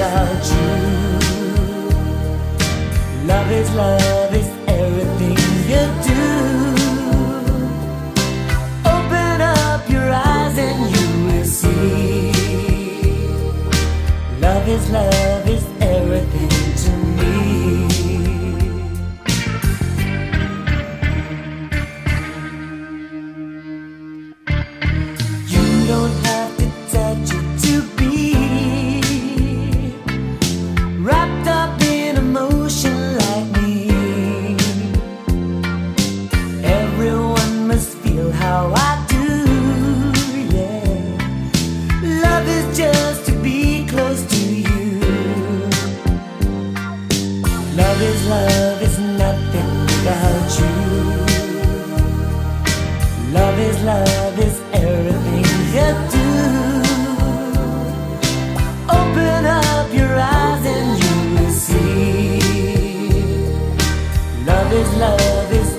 without you. Love is love is everything you do. Open up your eyes and you will see. Love is love is everything to me. love is everything you do. Open up your eyes and you will see. Love is love is.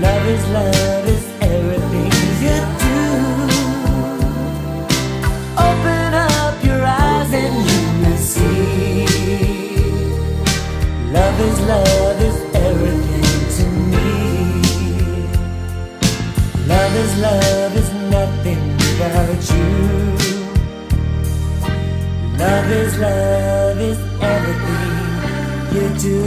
Love is love is everything you do. Open up your eyes and you will see. Love is love is everything to me. Love is love is nothing without you. Love is love is everything you do.